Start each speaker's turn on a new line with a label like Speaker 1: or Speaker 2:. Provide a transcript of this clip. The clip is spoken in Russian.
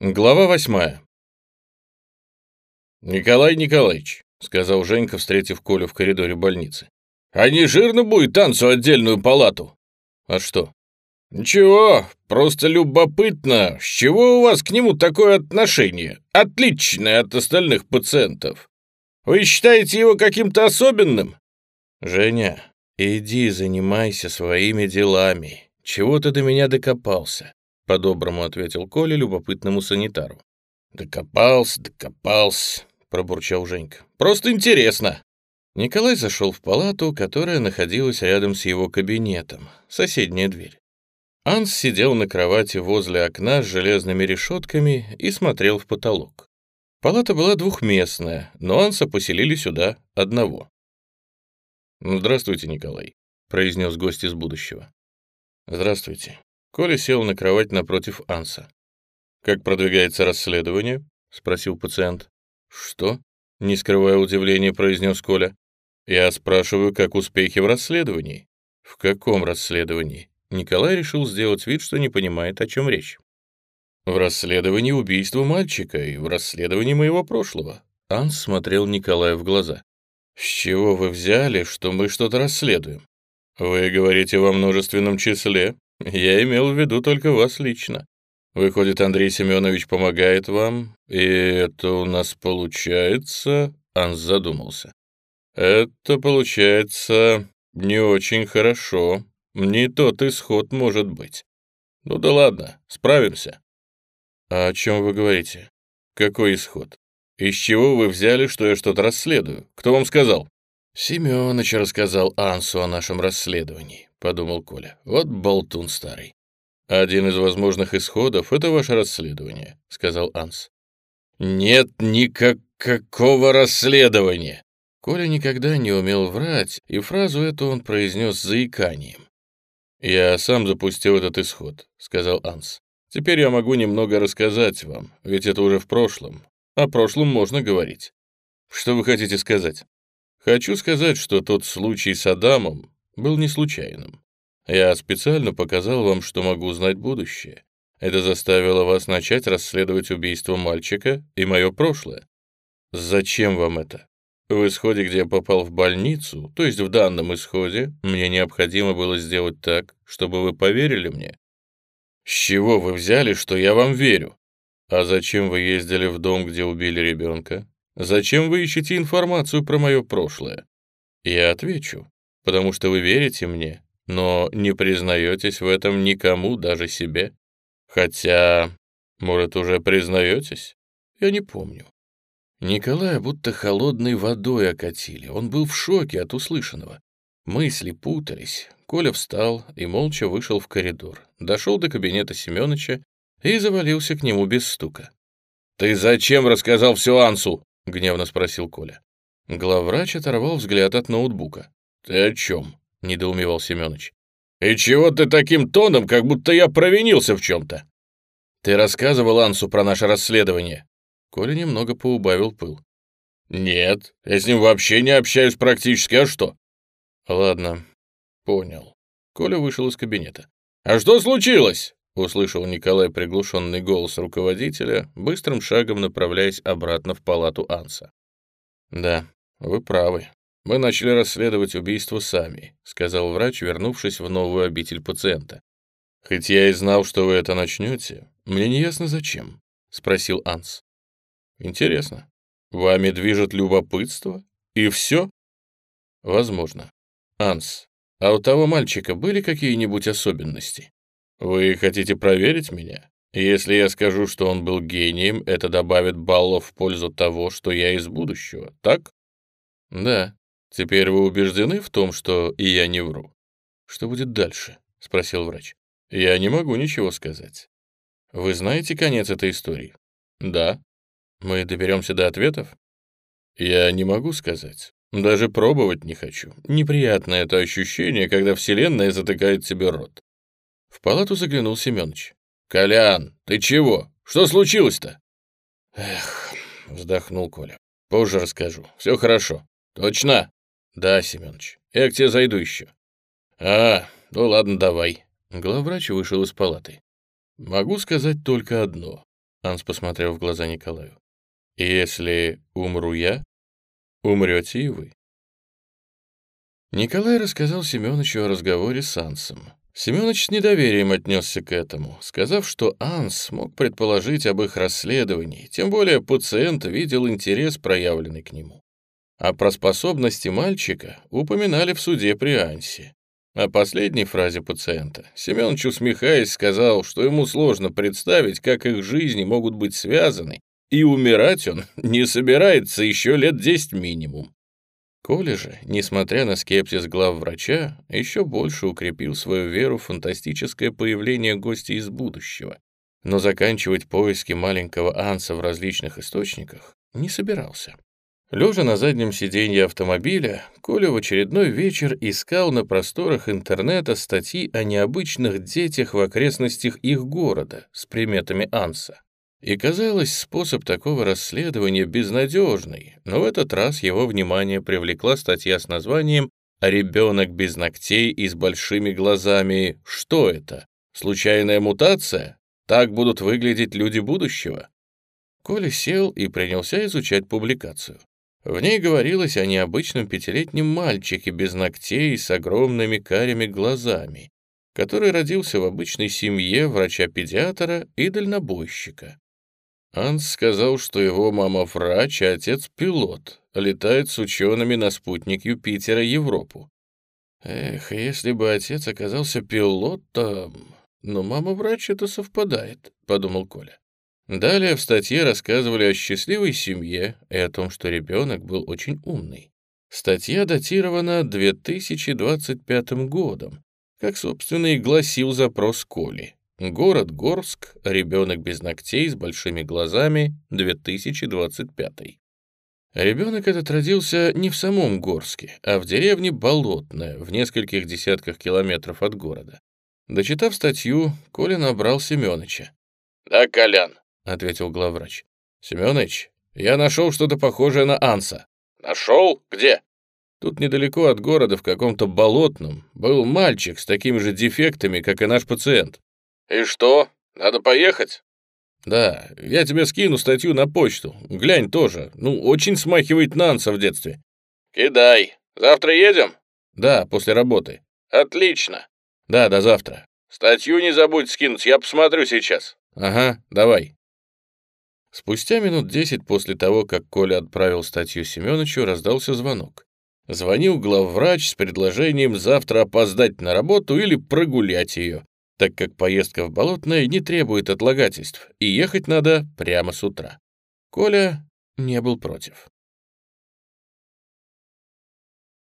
Speaker 1: Глава восьмая. «Николай Николаевич», — сказал Женька, встретив Колю в коридоре больницы, «а не жирно будет танцу отдельную палату?» «А что?» «Ничего, просто любопытно, с чего у вас к нему такое отношение, отличное от остальных пациентов? Вы считаете его каким-то особенным?» «Женя, иди занимайся своими делами. Чего ты до меня докопался?» По-доброму ответил Коля любопытному санитару.
Speaker 2: «Докопался, докопался», — пробурчал Женька. «Просто интересно».
Speaker 1: Николай зашел в палату, которая находилась рядом с его кабинетом, соседняя дверь. Анс сидел на кровати возле окна с железными решетками и смотрел в потолок. Палата была двухместная, но Анса поселили сюда одного.
Speaker 2: «Ну, «Здравствуйте, Николай», — произнес гость из будущего.
Speaker 1: «Здравствуйте. Коля сел на кровать напротив Анса. «Как продвигается расследование?» — спросил пациент. «Что?» — не скрывая удивления, произнес Коля. «Я спрашиваю, как успехи в расследовании?» «В каком расследовании?» Николай решил сделать вид, что не понимает, о чем речь. «В расследовании убийства мальчика и в расследовании моего прошлого». Анс смотрел Николаю в глаза. «С чего вы взяли, что мы что-то расследуем?» «Вы говорите во множественном числе», я имел в виду только вас лично. Выходит, Андрей Семенович помогает вам, и это у нас получается...» Анс задумался. «Это получается не очень хорошо. Не тот исход может быть. Ну да ладно, справимся». «А о чем вы говорите? Какой исход? Из чего вы взяли, что я что-то расследую? Кто вам сказал?» «Семёныч рассказал Ансу о нашем расследовании. — подумал Коля. «Вот болтун старый». «Один из возможных исходов — это ваше расследование», — сказал Анс. «Нет никакого расследования!» Коля никогда не умел врать, и фразу эту он произнес заиканием. «Я сам запустил этот исход», — сказал Анс. «Теперь я могу немного рассказать вам, ведь это уже в прошлом. О прошлом можно говорить. Что вы хотите сказать?» «Хочу сказать, что тот случай с Адамом был не случайным. Я специально показал вам, что могу знать будущее. Это заставило вас начать расследовать убийство мальчика и мое прошлое. Зачем вам это? В исходе, где я попал в больницу, то есть в данном исходе, мне необходимо было сделать так, чтобы вы поверили мне. С чего вы взяли, что я вам верю? А зачем вы ездили в дом, где убили ребенка? Зачем вы ищете информацию про мое прошлое? Я отвечу потому что вы верите мне, но не признаетесь в этом никому, даже себе. Хотя, может, уже признаетесь? Я не помню. Николая будто холодной водой окатили. Он был в шоке от услышанного. Мысли путались. Коля встал и молча вышел в коридор. Дошел до кабинета Семеновича и завалился к нему без стука. «Ты зачем рассказал все Ансу?» — гневно спросил Коля. Главврач оторвал взгляд от ноутбука. «Ты о чем?» — недоумевал Семёныч. «И чего ты таким тоном, как будто я провинился в чем-то?» «Ты рассказывал Ансу про наше расследование?» Коля немного поубавил пыл. «Нет, я с ним вообще не общаюсь практически, а что?» «Ладно, понял». Коля вышел из кабинета. «А что случилось?» — услышал Николай приглушенный голос руководителя, быстрым шагом направляясь обратно в палату Анса. «Да, вы правы. «Мы начали расследовать убийство сами», — сказал врач, вернувшись в новую обитель пациента. «Хоть я и знал, что вы это начнете, мне не ясно зачем», — спросил Анс. «Интересно, вами движет любопытство? И все?» «Возможно. Анс, а у того мальчика были какие-нибудь особенности? Вы хотите проверить меня? Если я скажу, что он был гением, это добавит баллов в пользу того, что я из будущего, так?» «Да», Теперь вы убеждены в том, что и я не вру? Что будет дальше? Спросил врач. Я не могу ничего сказать. Вы знаете конец этой истории? Да. Мы доберемся до ответов? Я не могу сказать. Даже пробовать не хочу. Неприятное это ощущение, когда Вселенная затыкает себе рот. В палату заглянул Семёныч. «Колян, ты чего? Что случилось-то?» «Эх», — вздохнул Коля. «Позже расскажу. Все хорошо». «Точно?» «Да, Семенович, я к тебе зайду еще». «А, ну ладно, давай». Главврач вышел из палаты. «Могу сказать только одно. Анс посмотрел в глаза Николаю. «Если умру я, умрете и вы». Николай рассказал Семеновичу о разговоре с Ансом. Семенович с недоверием отнесся к этому, сказав, что Анс мог предположить об их расследовании, тем более пациент видел интерес, проявленный к нему. А про способности мальчика упоминали в суде при Ансе. О последней фразе пациента Семенович, усмехаясь, сказал, что ему сложно представить, как их жизни могут быть связаны, и умирать он не собирается еще лет десять минимум. Коля же, несмотря на скепсис главврача, еще больше укрепил свою веру в фантастическое появление гостя из будущего. Но заканчивать поиски маленького Анса в различных источниках не собирался. Лежа на заднем сиденье автомобиля, Коля в очередной вечер искал на просторах интернета статьи о необычных детях в окрестностях их города с приметами Анса. И казалось, способ такого расследования безнадежный, но в этот раз его внимание привлекла статья с названием «Ребенок без ногтей и с большими глазами. Что это? Случайная мутация? Так будут выглядеть люди будущего?» Коля сел и принялся изучать публикацию. В ней говорилось о необычном пятилетнем мальчике без ногтей и с огромными карими глазами, который родился в обычной семье врача-педиатра и дальнобойщика. Анс сказал, что его мама врач, а отец пилот, летает с учеными на спутник Юпитера Европу. Эх, если бы отец оказался пилотом... Но мама врач, это совпадает, подумал Коля. Далее в статье рассказывали о счастливой семье и о том, что ребенок был очень умный. Статья датирована 2025 годом, как, собственно, и гласил запрос Коли. Город Горск, ребенок без ногтей с большими глазами, 2025. Ребенок этот родился не в самом Горске, а в деревне Болотная, в нескольких десятках километров от города. Дочитав статью, Коля набрал Семёныча. «Да, Колян, ответил главврач. Семёныч, я нашел что-то похожее на Анса. Нашел? Где? Тут недалеко от города, в каком-то болотном, был мальчик с такими же дефектами, как и наш пациент. И что? Надо поехать? Да, я тебе скину статью на почту. Глянь тоже. Ну, очень смахивает на Анса в детстве. Кидай. Завтра едем? Да, после работы. Отлично. Да, до завтра. Статью не забудь скинуть, я посмотрю сейчас. Ага, давай. Спустя минут десять после того, как Коля отправил статью Семеновичу, раздался звонок. Звонил главврач с предложением завтра опоздать на работу или прогулять ее, так как поездка в Болотное не требует отлагательств, и ехать надо прямо с утра. Коля не был против.